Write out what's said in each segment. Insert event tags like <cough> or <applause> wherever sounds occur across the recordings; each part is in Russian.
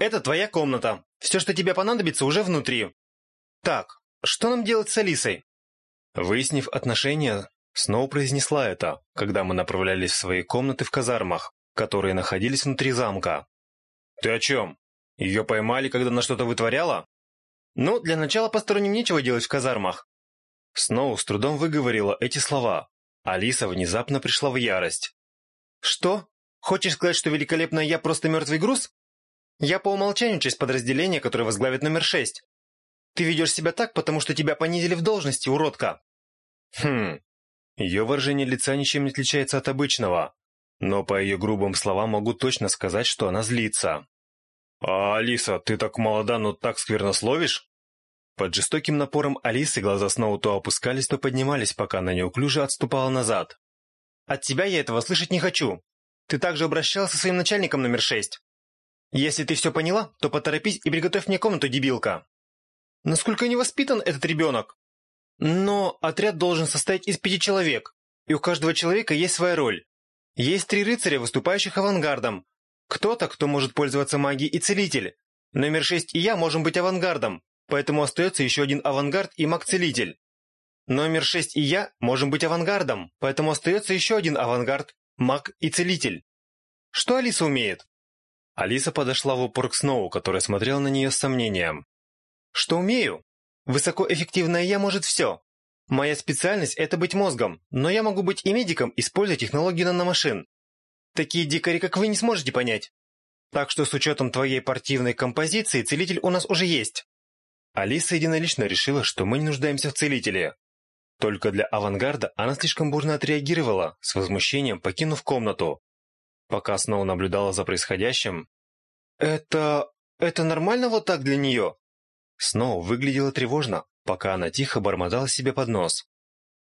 Это твоя комната. Все, что тебе понадобится, уже внутри. Так, что нам делать с Алисой? Выяснив отношения, Сноу произнесла это, когда мы направлялись в свои комнаты в казармах, которые находились внутри замка. Ты о чем? Ее поймали, когда она что-то вытворяла? Ну, для начала посторонним нечего делать в казармах. Сноу с трудом выговорила эти слова. Алиса внезапно пришла в ярость. Что? Хочешь сказать, что великолепная я просто мертвый груз? Я по умолчанию часть подразделения, которое возглавит номер шесть. Ты ведешь себя так, потому что тебя понизили в должности, уродка. Хм. Ее выражение лица ничем не отличается от обычного. Но по ее грубым словам могу точно сказать, что она злится. «А, Алиса, ты так молода, но так сквернословишь?» Под жестоким напором Алисы глаза снова то опускались, то поднимались, пока она неуклюже отступала назад. «От тебя я этого слышать не хочу. Ты также обращался со своим начальником номер шесть. Если ты все поняла, то поторопись и приготовь мне комнату, дебилка. Насколько невоспитан этот ребенок? Но отряд должен состоять из пяти человек, и у каждого человека есть своя роль. Есть три рыцаря, выступающих авангардом. Кто-то, кто может пользоваться магией и целитель. Номер шесть и я можем быть авангардом, поэтому остается еще один авангард и маг-целитель. Номер шесть и я можем быть авангардом, поэтому остается еще один авангард, маг и целитель. Что Алиса умеет? Алиса подошла в упор к Сноу, который смотрел на нее с сомнением. «Что умею? Высокоэффективная я может все. Моя специальность — это быть мозгом, но я могу быть и медиком, используя технологии наномашин. Такие дикари, как вы, не сможете понять. Так что с учетом твоей партийной композиции целитель у нас уже есть». Алиса единолично решила, что мы не нуждаемся в целителе. Только для авангарда она слишком бурно отреагировала, с возмущением покинув комнату пока Сноу наблюдала за происходящим. «Это... это нормально вот так для нее?» Сноу выглядела тревожно, пока она тихо бормотала себе под нос.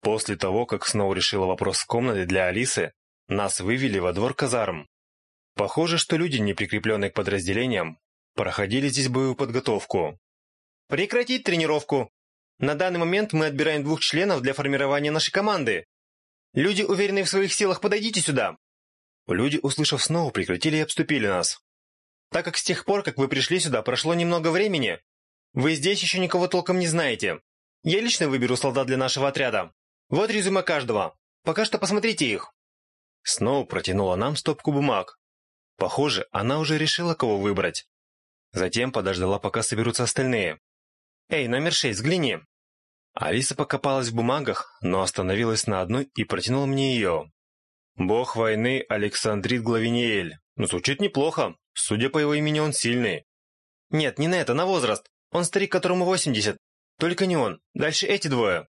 После того, как Сноу решила вопрос с комнатой для Алисы, нас вывели во двор казарм. Похоже, что люди, не прикрепленные к подразделениям, проходили здесь боевую подготовку. «Прекратить тренировку! На данный момент мы отбираем двух членов для формирования нашей команды. Люди, уверенные в своих силах, подойдите сюда!» Люди, услышав снова, прекратили и обступили нас. Так как с тех пор, как вы пришли сюда, прошло немного времени, вы здесь еще никого толком не знаете. Я лично выберу солдат для нашего отряда. Вот резюме каждого. Пока что посмотрите их». Сноу протянула нам стопку бумаг. Похоже, она уже решила, кого выбрать. Затем подождала, пока соберутся остальные. «Эй, номер шесть, взгляни!» Алиса покопалась в бумагах, но остановилась на одной и протянула мне ее. Бог войны Александрит Главиниэль. Но ну, звучит неплохо. Судя по его имени, он сильный. Нет, не на это, на возраст. Он старик, которому 80. Только не он. Дальше эти двое.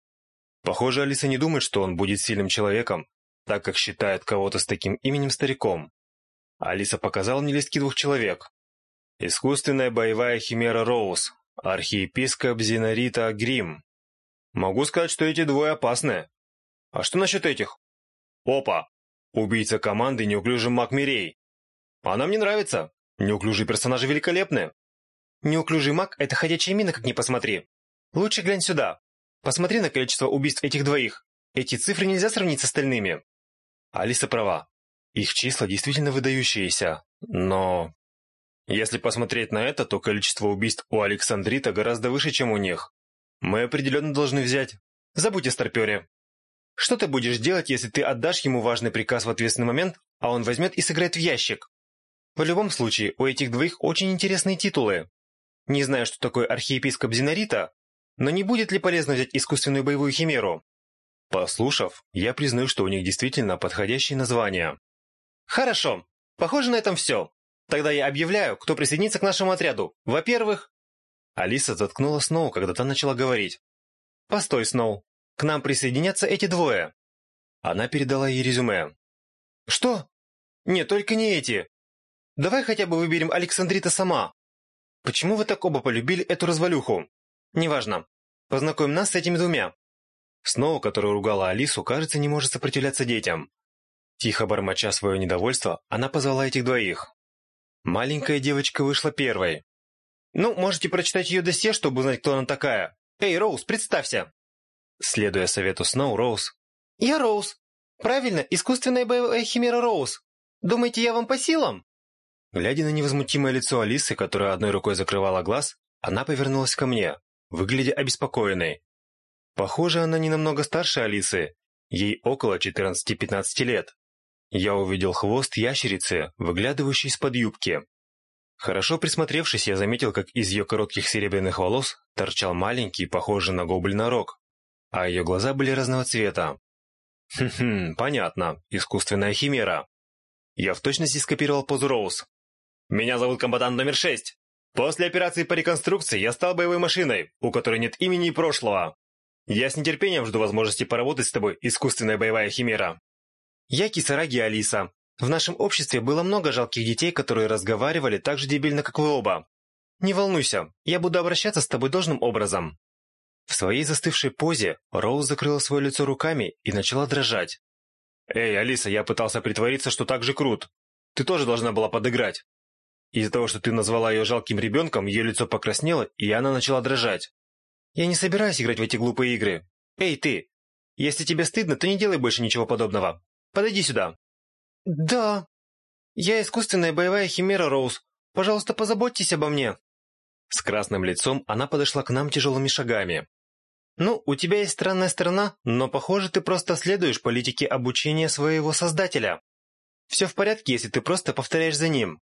Похоже, Алиса не думает, что он будет сильным человеком, так как считает кого-то с таким именем стариком. Алиса показала мне листки двух человек. Искусственная боевая химера Роуз, архиепископ Зинарита Грим. Могу сказать, что эти двое опасны. А что насчет этих? Опа, Убийца команды неуклюжим маг Она мне нравится. Неуклюжие персонажи великолепны. Неуклюжий маг — это ходячая мина, как ни посмотри. Лучше глянь сюда. Посмотри на количество убийств этих двоих. Эти цифры нельзя сравнить с остальными. Алиса права. Их числа действительно выдающиеся. Но... Если посмотреть на это, то количество убийств у Александрита гораздо выше, чем у них. Мы определенно должны взять. Забудь о старпёре. Что ты будешь делать, если ты отдашь ему важный приказ в ответственный момент, а он возьмет и сыграет в ящик? В любом случае, у этих двоих очень интересные титулы. Не знаю, что такое архиепископ Зинарита, но не будет ли полезно взять искусственную боевую химеру? Послушав, я признаю, что у них действительно подходящее название. Хорошо, похоже на этом все. Тогда я объявляю, кто присоединится к нашему отряду. Во-первых... Алиса заткнула Сноу, когда та начала говорить. «Постой, Сноу. К нам присоединятся эти двое. Она передала ей резюме. Что? Нет, только не эти. Давай хотя бы выберем Александрита сама. Почему вы так оба полюбили эту развалюху? Неважно. Познакомим нас с этими двумя. Сноу, которая ругала Алису, кажется, не может сопротивляться детям. Тихо бормоча свое недовольство, она позвала этих двоих. Маленькая девочка вышла первой. «Ну, можете прочитать ее досье, чтобы узнать, кто она такая. Эй, Роуз, представься!» Следуя совету Сноу, Роуз. «Я Роуз. Правильно, искусственная боевая химера Роуз. Думаете, я вам по силам?» Глядя на невозмутимое лицо Алисы, которая одной рукой закрывала глаз, она повернулась ко мне, выглядя обеспокоенной. Похоже, она не намного старше Алисы. Ей около 14-15 лет. Я увидел хвост ящерицы, выглядывающей из-под юбки. Хорошо присмотревшись, я заметил, как из ее коротких серебряных волос торчал маленький, похожий на гоблина рог а ее глаза были разного цвета. Хм-хм, понятно, искусственная химера. Я в точности скопировал позу Роуз. Меня зовут комбатант номер шесть. После операции по реконструкции я стал боевой машиной, у которой нет имени и прошлого. Я с нетерпением жду возможности поработать с тобой, искусственная боевая химера. Я Кисараги Алиса. В нашем обществе было много жалких детей, которые разговаривали так же дебильно, как вы оба. Не волнуйся, я буду обращаться с тобой должным образом. В своей застывшей позе Роуз закрыла свое лицо руками и начала дрожать. «Эй, Алиса, я пытался притвориться, что так же крут. Ты тоже должна была подыграть». Из-за того, что ты назвала ее жалким ребенком, ее лицо покраснело, и она начала дрожать. «Я не собираюсь играть в эти глупые игры. Эй, ты! Если тебе стыдно, то не делай больше ничего подобного. Подойди сюда». «Да. Я искусственная боевая химера, Роуз. Пожалуйста, позаботьтесь обо мне». С красным лицом она подошла к нам тяжелыми шагами. Ну, у тебя есть странная сторона, но, похоже, ты просто следуешь политике обучения своего создателя. Все в порядке, если ты просто повторяешь за ним.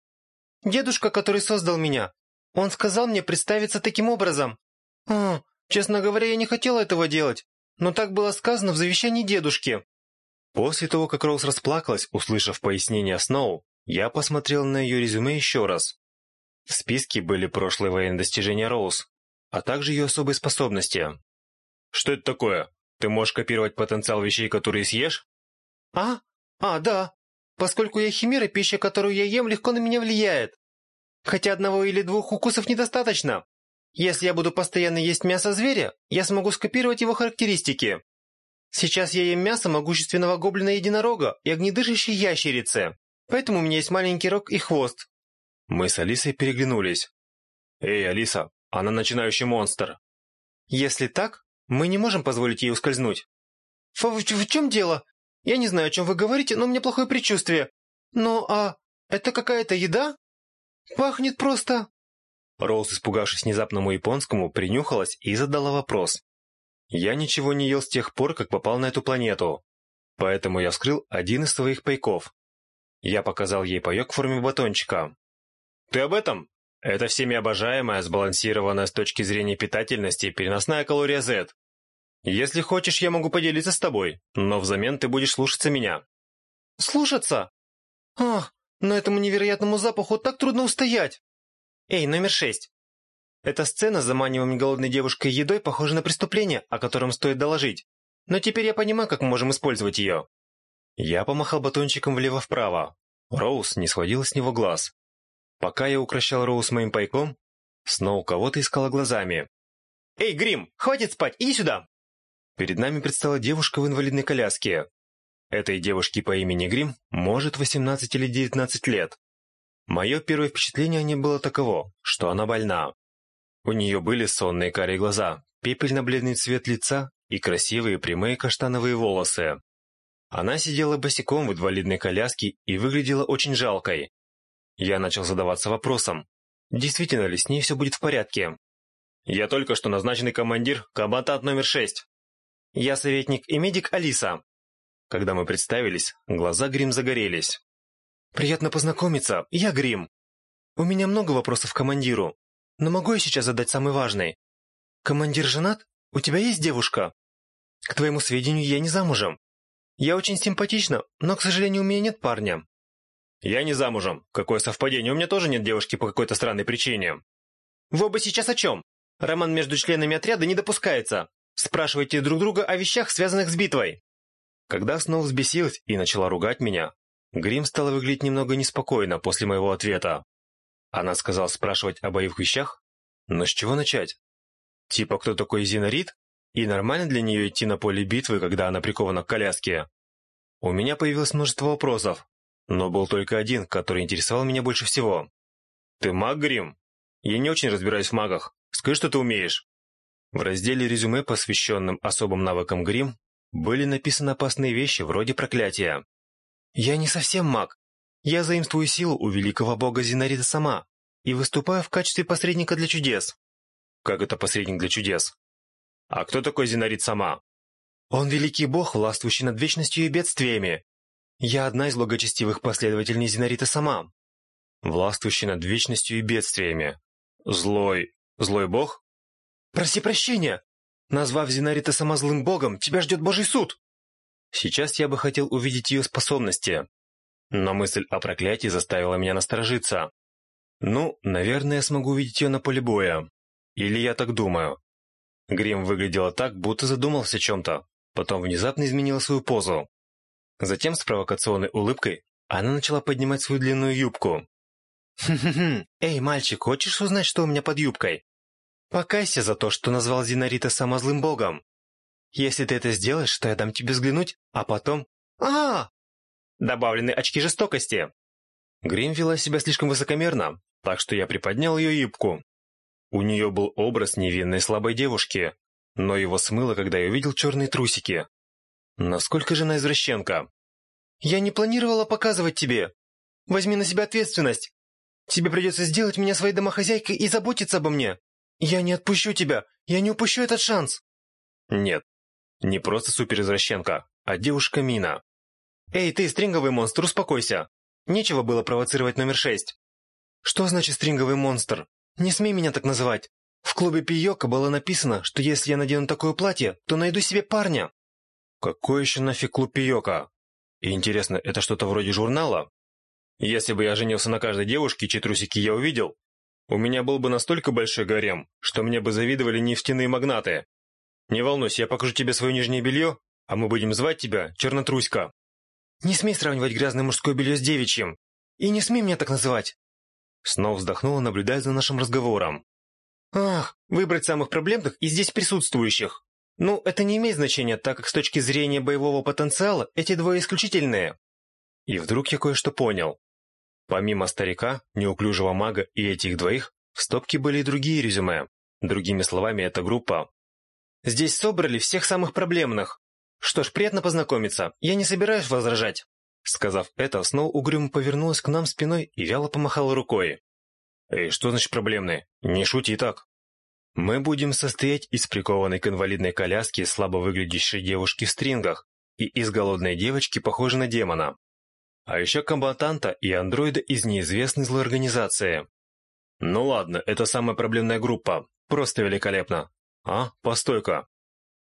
Дедушка, который создал меня, он сказал мне представиться таким образом. А, честно говоря, я не хотела этого делать, но так было сказано в завещании дедушки. После того, как Роуз расплакалась, услышав пояснение Сноу, я посмотрел на ее резюме еще раз. В списке были прошлые военные достижения Роуз, а также ее особые способности. Что это такое? Ты можешь копировать потенциал вещей, которые съешь? А? А, да. Поскольку я химера, пища, которую я ем, легко на меня влияет. Хотя одного или двух укусов недостаточно. Если я буду постоянно есть мясо зверя, я смогу скопировать его характеристики. Сейчас я ем мясо могущественного гоблина-единорога и огнедышащей ящерицы. Поэтому у меня есть маленький рог и хвост. Мы с Алисой переглянулись. Эй, Алиса, она начинающий монстр. Если так, мы не можем позволить ей ускользнуть. Ф в чем дело? Я не знаю, о чем вы говорите, но у меня плохое предчувствие. Ну а это какая-то еда? Пахнет просто... Роуз, испугавшись внезапному японскому, принюхалась и задала вопрос. «Я ничего не ел с тех пор, как попал на эту планету, поэтому я вскрыл один из своих пайков. Я показал ей паек в форме батончика. «Ты об этом?» Это всеми обожаемая, сбалансированная с точки зрения питательности переносная калория Z. Если хочешь, я могу поделиться с тобой, но взамен ты будешь слушаться меня». «Слушаться? Ах, но этому невероятному запаху так трудно устоять!» «Эй, номер шесть!» Эта сцена с заманиванием голодной девушкой едой похожа на преступление, о котором стоит доложить. Но теперь я понимаю, как мы можем использовать ее. Я помахал батончиком влево-вправо. Роуз не схватила с него глаз. Пока я укращал Роуз моим пайком, Сноу кого-то искала глазами. «Эй, Грим, хватит спать, иди сюда!» Перед нами предстала девушка в инвалидной коляске. Этой девушке по имени Грим может 18 или 19 лет. Мое первое впечатление о ней было таково, что она больна. У нее были сонные карие глаза, пепельно-бледный цвет лица и красивые прямые каштановые волосы. Она сидела босиком в инвалидной коляске и выглядела очень жалкой, я начал задаваться вопросом. Действительно ли с ней все будет в порядке? Я только что назначенный командир комбатат номер 6. Я советник и медик Алиса. Когда мы представились, глаза Грим загорелись. Приятно познакомиться, я Грим. У меня много вопросов к командиру, но могу я сейчас задать самый важный. Командир женат? У тебя есть девушка? К твоему сведению, я не замужем. Я очень симпатична, но, к сожалению, у меня нет парня. Я не замужем. Какое совпадение, у меня тоже нет девушки по какой-то странной причине. Вы оба сейчас о чем? Роман между членами отряда не допускается. Спрашивайте друг друга о вещах, связанных с битвой. Когда снова взбесилась и начала ругать меня, Грим стала выглядеть немного неспокойно после моего ответа. Она сказала спрашивать о боевых вещах? Но с чего начать? Типа, кто такой Зинарит? И нормально для нее идти на поле битвы, когда она прикована к коляске? У меня появилось множество вопросов, но был только один, который интересовал меня больше всего. «Ты маг, Грим?» «Я не очень разбираюсь в магах. Скажи, что ты умеешь». В разделе резюме, посвященном особым навыкам Грим, были написаны опасные вещи вроде проклятия. «Я не совсем маг. Я заимствую силу у великого бога Зинарида сама и выступаю в качестве посредника для чудес». «Как это посредник для чудес?» «А кто такой Зинарид сама?» «Он великий бог, властвующий над вечностью и бедствиями. Я одна из благочестивых последовательниц Зинарита сама, властвующий над вечностью и бедствиями. Злой... злой бог? Проси прощения! Назвав Зинарита сама злым богом, тебя ждет божий суд! Сейчас я бы хотел увидеть ее способности, но мысль о проклятии заставила меня насторожиться. Ну, наверное, я смогу увидеть ее на поле боя. Или я так думаю. Грим выглядела так, будто задумался о чем-то, потом внезапно изменила свою позу. Затем с провокационной улыбкой она начала поднимать свою длинную юбку. «Хм-хм-хм! Эй, мальчик, хочешь узнать, что у меня под юбкой?» «Покайся за то, что назвал Зинарита сама злым богом! Если ты это сделаешь, то я дам тебе взглянуть, а потом...» а, -а! Добавлены очки жестокости!» Грим вела себя слишком высокомерно, так что я приподнял ее юбку. У нее был образ невинной слабой девушки, но его смыло, когда я увидел черные трусики, Насколько же она извращенка? Я не планировала показывать тебе. Возьми на себя ответственность. Тебе придется сделать меня своей домохозяйкой и заботиться обо мне. Я не отпущу тебя. Я не упущу этот шанс. Нет. Не просто суперизвращенка, а девушка Мина. Эй, ты, стринговый монстр, успокойся. Нечего было провоцировать номер шесть. Что значит стринговый монстр? Не смей меня так называть. В клубе Пиёка было написано, что если я надену такое платье, то найду себе парня. Какой еще нафиг клуб Пиока? И интересно, это что-то вроде журнала? Если бы я женился на каждой девушке, чьи трусики я увидел, у меня был бы настолько большой гарем, что мне бы завидовали нефтяные магнаты. Не волнуйся, я покажу тебе свое нижнее белье, а мы будем звать тебя Чернотруська. Не смей сравнивать грязное мужское белье с девичьим. И не смей меня так называть. Снова вздохнула, наблюдая за нашим разговором. «Ах, выбрать самых проблемных и здесь присутствующих!» Ну, это не имеет значения, так как с точки зрения боевого потенциала эти двое исключительные. И вдруг я кое-что понял. Помимо старика, неуклюжего мага и этих двоих, в стопке были и другие резюме. Другими словами, это группа. Здесь собрали всех самых проблемных. Что ж, приятно познакомиться, я не собираюсь возражать. Сказав это, Сноу угрюмо повернулась к нам спиной и вяло помахала рукой. «Эй, что значит проблемные? Не шути и так!» Мы будем состоять из прикованной к инвалидной коляске слабо выглядящей девушки в стрингах и из голодной девочки, похожей на демона. А еще комбатанта и андроида из неизвестной злой организации. Ну ладно, это самая проблемная группа. Просто великолепно. А, постойка.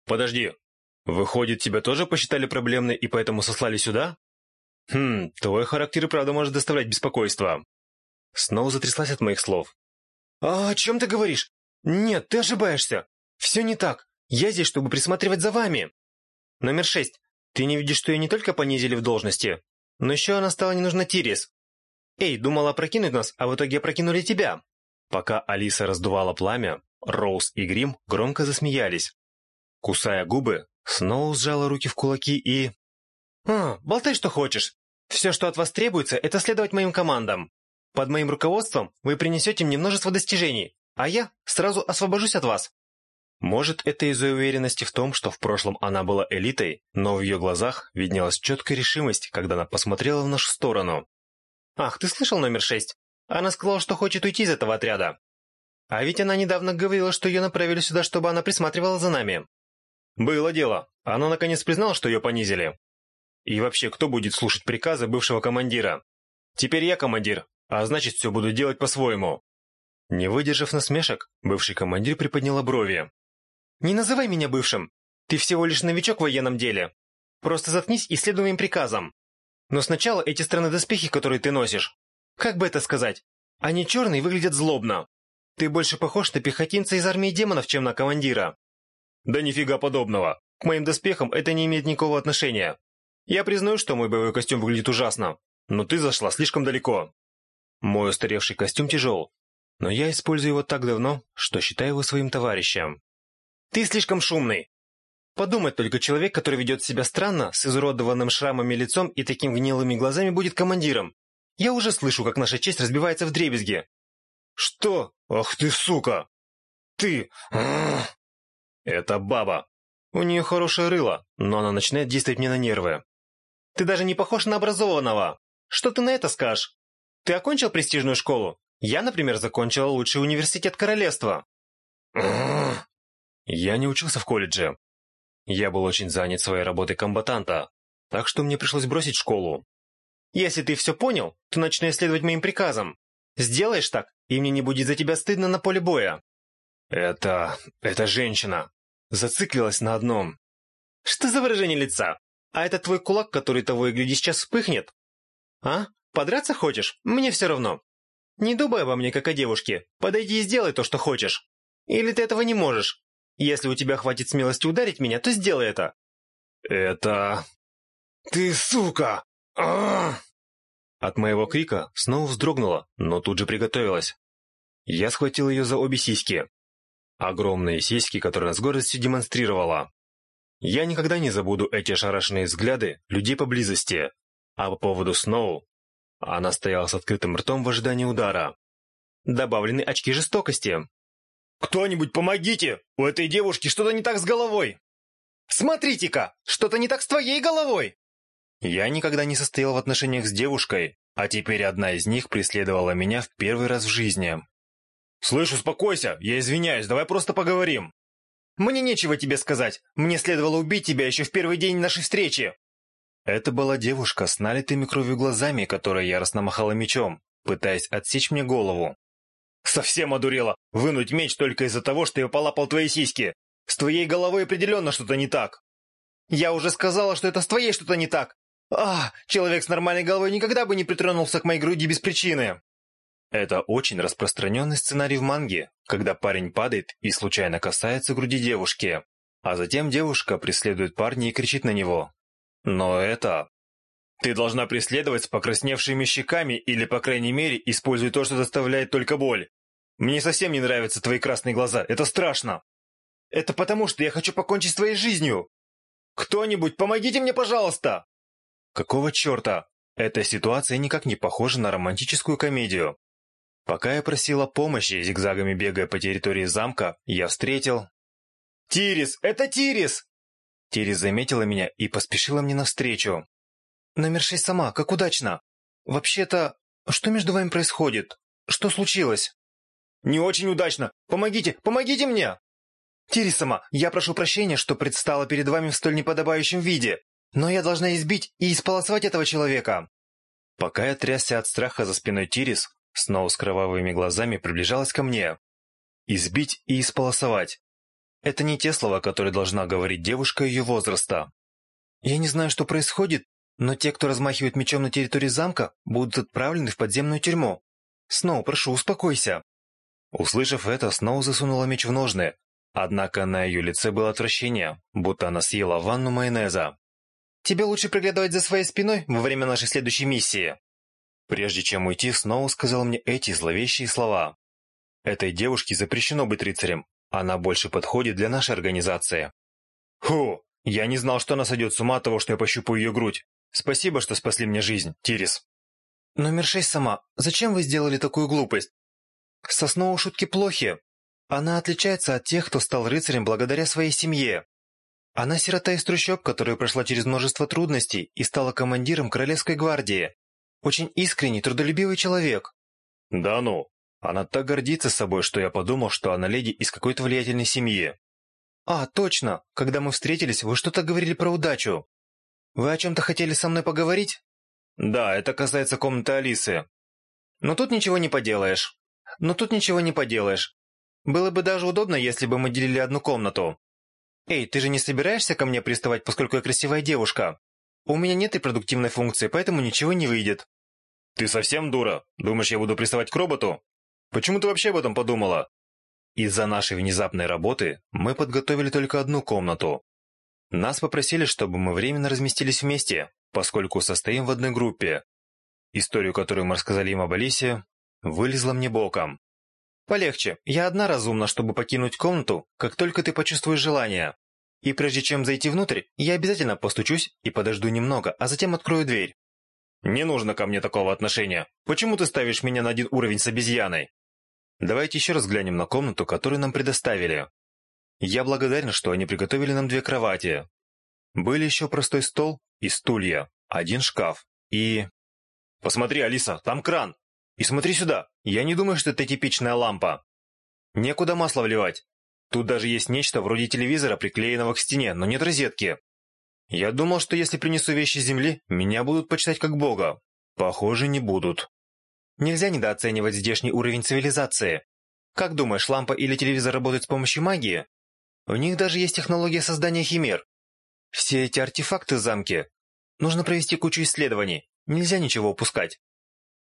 Подожди. Выходит, тебя тоже посчитали проблемной и поэтому сослали сюда? Хм, твой характер и правда может доставлять беспокойство. Снова затряслась от моих слов. «А о чем ты говоришь? «Нет, ты ошибаешься! Все не так! Я здесь, чтобы присматривать за вами!» «Номер шесть. Ты не видишь, что ее не только понизили в должности, но еще она стала не нужна Тирис. Эй, думала прокинуть нас, а в итоге прокинули тебя!» Пока Алиса раздувала пламя, Роуз и Грим громко засмеялись. Кусая губы, Сноу сжала руки в кулаки и... «А, болтай, что хочешь. Все, что от вас требуется, это следовать моим командам. Под моим руководством вы принесете мне множество достижений, а я сразу освобожусь от вас. Может, это из-за уверенности в том, что в прошлом она была элитой, но в ее глазах виднелась четкая решимость, когда она посмотрела в нашу сторону. «Ах, ты слышал номер шесть? Она сказала, что хочет уйти из этого отряда. А ведь она недавно говорила, что ее направили сюда, чтобы она присматривала за нами». «Было дело. Она наконец признала, что ее понизили. И вообще, кто будет слушать приказы бывшего командира? Теперь я командир, а значит, все буду делать по-своему. Не выдержав насмешек, бывший командир приподняла брови. «Не называй меня бывшим! Ты всего лишь новичок в военном деле! Просто заткнись и следуй моим приказам! Но сначала эти странные доспехи, которые ты носишь, как бы это сказать, они черные и выглядят злобно. Ты больше похож на пехотинца из армии демонов, чем на командира». «Да нифига подобного! К моим доспехам это не имеет никакого отношения. Я признаю, что мой боевой костюм выглядит ужасно, но ты зашла слишком далеко». Мой устаревший костюм тяжел, но я использую его так давно, что считаю его своим товарищем. Ты слишком шумный. Подумать только, человек, который ведет себя странно, с изуродованным шрамами лицом и таким гнилыми глазами будет командиром. Я уже слышу, как наша честь разбивается в дребезги. Что? Ах ты, сука! Ты! <grunts> Это баба. У нее хорошее рыло, но она начинает действовать мне на нервы. Ты даже не похож на образованного. Что ты на это скажешь? Ты окончил престижную школу? Я, например, закончила лучший университет королевства. Я не учился в колледже. Я был очень занят своей работой комбатанта, так что мне пришлось бросить школу. Если ты все понял, то начинай следовать моим приказам. Сделаешь так, и мне не будет за тебя стыдно на поле боя. Это... эта женщина. Зациклилась на одном. Что за выражение лица? А это твой кулак, который того и гляди сейчас вспыхнет? А? Подраться хочешь? Мне все равно. Не думай обо мне, как о девушке. Подойди и сделай то, что хочешь. Или ты этого не можешь. Если у тебя хватит смелости ударить меня, то сделай это. Это... Ты сука! А -а -а! От моего крика снова вздрогнула, но тут же приготовилась. Я схватил ее за обе сиськи. Огромные сиськи, которые она с гордостью демонстрировала. Я никогда не забуду эти шарашные взгляды людей поблизости. А по поводу Сноу она стояла с открытым ртом в ожидании удара. Добавлены очки жестокости. «Кто-нибудь помогите! У этой девушки что-то не так с головой!» «Смотрите-ка! Что-то не так с твоей головой!» Я никогда не состоял в отношениях с девушкой, а теперь одна из них преследовала меня в первый раз в жизни. «Слышь, успокойся! Я извиняюсь, давай просто поговорим!» «Мне нечего тебе сказать! Мне следовало убить тебя еще в первый день нашей встречи!» Это была девушка с налитыми кровью глазами, которая яростно махала мечом, пытаясь отсечь мне голову. «Совсем одурела! Вынуть меч только из-за того, что я полапал твои сиськи! С твоей головой определенно что-то не так!» «Я уже сказала, что это с твоей что-то не так! А, человек с нормальной головой никогда бы не притронулся к моей груди без причины!» Это очень распространенный сценарий в манге, когда парень падает и случайно касается груди девушки, а затем девушка преследует парня и кричит на него, но это... Ты должна преследовать с покрасневшими щеками или, по крайней мере, используй то, что доставляет только боль. Мне совсем не нравятся твои красные глаза, это страшно. Это потому, что я хочу покончить с твоей жизнью. Кто-нибудь, помогите мне, пожалуйста!» Какого черта? Эта ситуация никак не похожа на романтическую комедию. Пока я просила помощи, зигзагами бегая по территории замка, я встретил... «Тирис! Это Тирис!» Терри заметила меня и поспешила мне навстречу. «Номер шесть сама, как удачно! Вообще-то, что между вами происходит? Что случилось?» «Не очень удачно! Помогите, помогите мне!» «Терри сама, я прошу прощения, что предстала перед вами в столь неподобающем виде, но я должна избить и исполосовать этого человека!» Пока я трясся от страха за спиной Тирис, снова с кровавыми глазами приближалась ко мне. Избить и исполосовать. Это не те слова, которые должна говорить девушка ее возраста. Я не знаю, что происходит, но те, кто размахивает мечом на территории замка, будут отправлены в подземную тюрьму. Сноу, прошу, успокойся. Услышав это, Сноу засунула меч в ножны. Однако на ее лице было отвращение, будто она съела ванну майонеза. «Тебе лучше приглядывать за своей спиной во время нашей следующей миссии!» Прежде чем уйти, Сноу сказал мне эти зловещие слова. «Этой девушке запрещено быть рыцарем, она больше подходит для нашей организации. Хо, я не знал, что она сойдет с ума от того, что я пощупаю ее грудь. Спасибо, что спасли мне жизнь, Тирис. Номер шесть сама. Зачем вы сделали такую глупость? Соснова шутки плохи. Она отличается от тех, кто стал рыцарем благодаря своей семье. Она сирота из трущоб, которая прошла через множество трудностей и стала командиром Королевской гвардии. Очень искренний, трудолюбивый человек. Да ну, она так гордится собой, что я подумал, что она леди из какой-то влиятельной семьи. А, точно! Когда мы встретились, вы что-то говорили про удачу. Вы о чем-то хотели со мной поговорить? Да, это касается комнаты Алисы. Но тут ничего не поделаешь. Но тут ничего не поделаешь. Было бы даже удобно, если бы мы делили одну комнату. Эй, ты же не собираешься ко мне приставать, поскольку я красивая девушка? У меня нет и продуктивной функции, поэтому ничего не выйдет. Ты совсем дура? Думаешь, я буду приставать к роботу? Почему ты вообще об этом подумала? Из-за нашей внезапной работы мы подготовили только одну комнату. Нас попросили, чтобы мы временно разместились вместе, поскольку состоим в одной группе. Историю, которую мы рассказали им об Алисе, вылезла мне боком. Полегче, я одна разумна, чтобы покинуть комнату, как только ты почувствуешь желание. И прежде чем зайти внутрь, я обязательно постучусь и подожду немного, а затем открою дверь. Не нужно ко мне такого отношения. Почему ты ставишь меня на один уровень с обезьяной? Давайте еще раз глянем на комнату, которую нам предоставили. Я благодарен, что они приготовили нам две кровати. Были еще простой стол и стулья, один шкаф и... Посмотри, Алиса, там кран! И смотри сюда! Я не думаю, что это типичная лампа. Некуда масло вливать. Тут даже есть нечто вроде телевизора, приклеенного к стене, но нет розетки. Я думал, что если принесу вещи с земли, меня будут почитать как бога. Похоже, не будут. Нельзя недооценивать здешний уровень цивилизации. Как думаешь, лампа или телевизор работают с помощью магии? У них даже есть технология создания химер. Все эти артефакты замки. Нужно провести кучу исследований. Нельзя ничего упускать.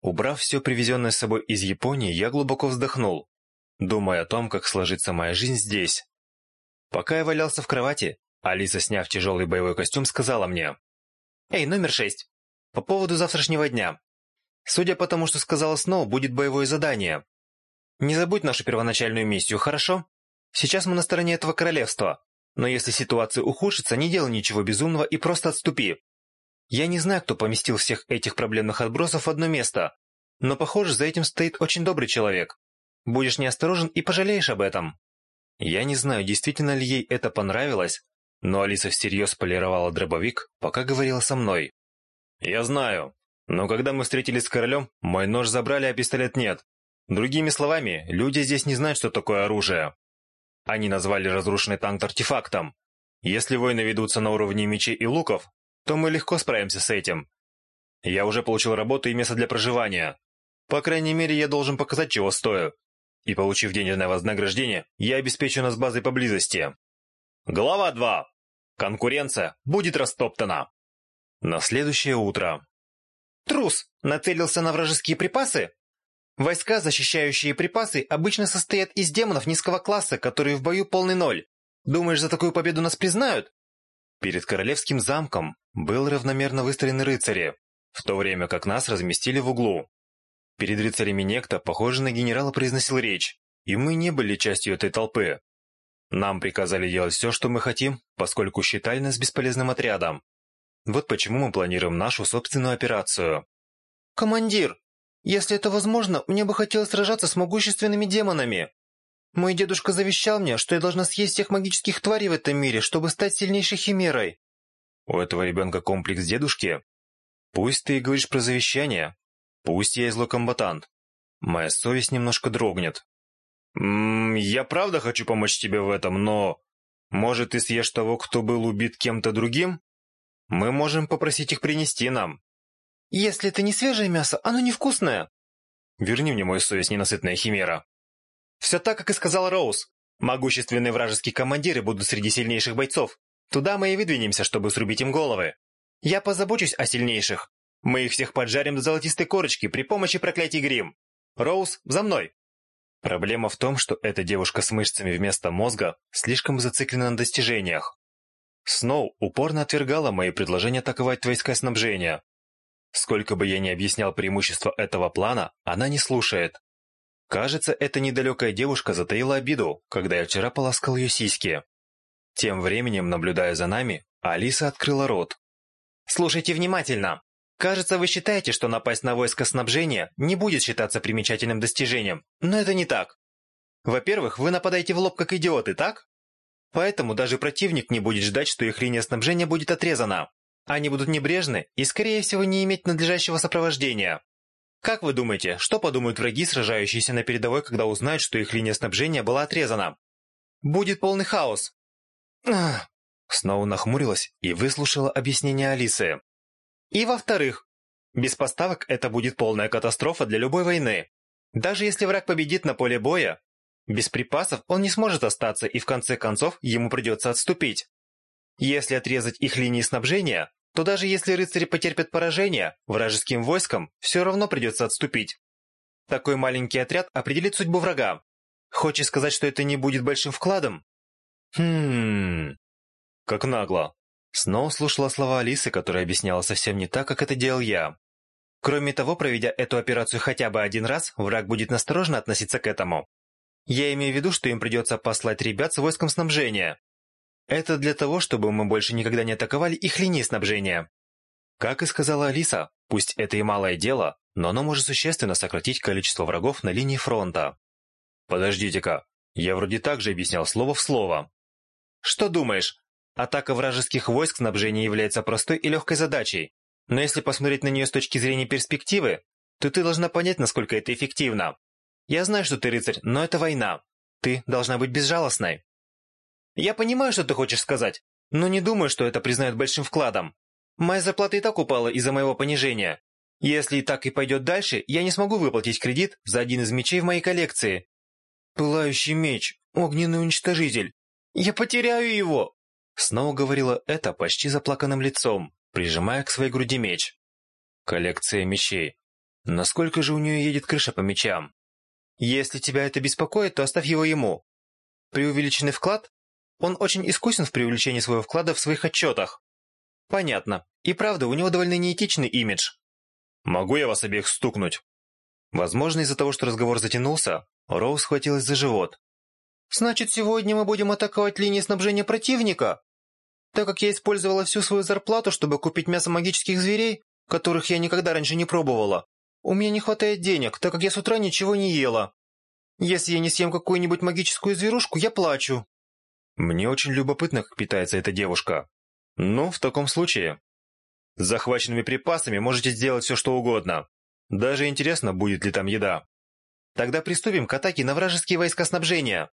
Убрав все привезенное с собой из Японии, я глубоко вздохнул, думая о том, как сложится моя жизнь здесь. Пока я валялся в кровати, Алиса, сняв тяжелый боевой костюм, сказала мне. «Эй, номер шесть. По поводу завтрашнего дня. Судя по тому, что сказала Сноу, будет боевое задание. Не забудь нашу первоначальную миссию, хорошо? Сейчас мы на стороне этого королевства. Но если ситуация ухудшится, не делай ничего безумного и просто отступи. Я не знаю, кто поместил всех этих проблемных отбросов в одно место, но, похоже, за этим стоит очень добрый человек. Будешь неосторожен и пожалеешь об этом. Я не знаю, действительно ли ей это понравилось, но Алиса всерьез полировала дробовик, пока говорила со мной. «Я знаю. Но когда мы встретились с королем, мой нож забрали, а пистолет нет. Другими словами, люди здесь не знают, что такое оружие. Они назвали разрушенный танк артефактом. Если войны ведутся на уровне мечей и луков, то мы легко справимся с этим. Я уже получил работу и место для проживания. По крайней мере, я должен показать, чего стою. И получив денежное вознаграждение, я обеспечу нас базой поблизости. Глава 2. Конкуренция будет растоптана. На следующее утро. Трус нацелился на вражеские припасы? Войска, защищающие припасы, обычно состоят из демонов низкого класса, которые в бою полный ноль. Думаешь, за такую победу нас признают? Перед королевским замком был равномерно выстроен рыцари, в то время как нас разместили в углу. Перед рыцарями некто, похожий на генерала, произносил речь, и мы не были частью этой толпы. Нам приказали делать все, что мы хотим, поскольку считали нас бесполезным отрядом. Вот почему мы планируем нашу собственную операцию. Командир, если это возможно, мне бы хотелось сражаться с могущественными демонами. Мой дедушка завещал мне, что я должна съесть всех магических тварей в этом мире, чтобы стать сильнейшей химерой. У этого ребенка комплекс дедушки? Пусть ты и говоришь про завещание. Пусть я и злой. Моя совесть немножко дрогнет. Ммм, я правда хочу помочь тебе в этом, но... Может, ты съешь того, кто был убит кем-то другим? Мы можем попросить их принести нам. Если это не свежее мясо, оно невкусное. Верни мне мою совесть, ненасытная химера. Все так, как и сказал Роуз. Могущественные вражеские командиры будут среди сильнейших бойцов. Туда мы и выдвинемся, чтобы срубить им головы. Я позабочусь о сильнейших. Мы их всех поджарим до золотистой корочки при помощи проклятий грим. Роуз, за мной!» Проблема в том, что эта девушка с мышцами вместо мозга слишком зациклена на достижениях. Сноу упорно отвергала мои предложения атаковать войска снабжения. Сколько бы я ни объяснял преимущества этого плана, она не слушает. Кажется, эта недалекая девушка затаила обиду, когда я вчера полоскал ее сиськи. Тем временем, наблюдая за нами, Алиса открыла рот. «Слушайте внимательно. Кажется, вы считаете, что напасть на войско снабжения не будет считаться примечательным достижением, но это не так. Во-первых, вы нападаете в лоб как идиоты, так? Поэтому даже противник не будет ждать, что их линия снабжения будет отрезана. Они будут небрежны и, скорее всего, не иметь надлежащего сопровождения. Как вы думаете, что подумают враги, сражающиеся на передовой, когда узнают, что их линия снабжения была отрезана? Будет полный хаос. Снова нахмурилась и выслушала объяснение Алисы. И во-вторых, без поставок это будет полная катастрофа для любой войны. Даже если враг победит на поле боя, без припасов он не сможет остаться, и в конце концов ему придется отступить. Если отрезать их линии снабжения, то даже если рыцари потерпят поражение, вражеским войскам все равно придется отступить. Такой маленький отряд определит судьбу врага. Хочешь сказать, что это не будет большим вкладом? Хм... Как нагло. Сноу слушала слова Алисы, которая объясняла совсем не так, как это делал я. Кроме того, проведя эту операцию хотя бы один раз, враг будет насторожно относиться к этому. Я имею в виду, что им придется послать ребят с войском снабжения. Это для того, чтобы мы больше никогда не атаковали их линии снабжения. Как и сказала Алиса, пусть это и малое дело, но оно может существенно сократить количество врагов на линии фронта. Подождите-ка, я вроде так же объяснял слово в слово. Что думаешь, атака вражеских войск снабжения является простой и легкой задачей, но если посмотреть на нее с точки зрения перспективы, то ты должна понять, насколько это эффективно. Я знаю, что ты рыцарь, но это война. Ты должна быть безжалостной. Я понимаю, что ты хочешь сказать, но не думаю, что это признают большим вкладом. Моя зарплата и так упала из-за моего понижения. Если и так и пойдет дальше, я не смогу выплатить кредит за один из мечей в моей коллекции. Пылающий меч, огненный уничтожитель. Я потеряю его!» Снова говорила это почти заплаканным лицом, прижимая к своей груди меч. Коллекция мечей. Насколько же у нее едет крыша по мечам? Если тебя это беспокоит, то оставь его ему. Преувеличенный вклад? Он очень искусен в привлечении своего вклада в своих отчетах. Понятно. И правда, у него довольно неэтичный имидж. Могу я вас обеих стукнуть? Возможно, из-за того, что разговор затянулся, Роу схватилась за живот. Значит, сегодня мы будем атаковать линии снабжения противника? Так как я использовала всю свою зарплату, чтобы купить мясо магических зверей, которых я никогда раньше не пробовала, у меня не хватает денег, так как я с утра ничего не ела. Если я не съем какую-нибудь магическую зверушку, я плачу». «Мне очень любопытно, как питается эта девушка. Ну, в таком случае, с захваченными припасами можете сделать все, что угодно. Даже интересно, будет ли там еда. Тогда приступим к атаке на вражеские войска снабжения.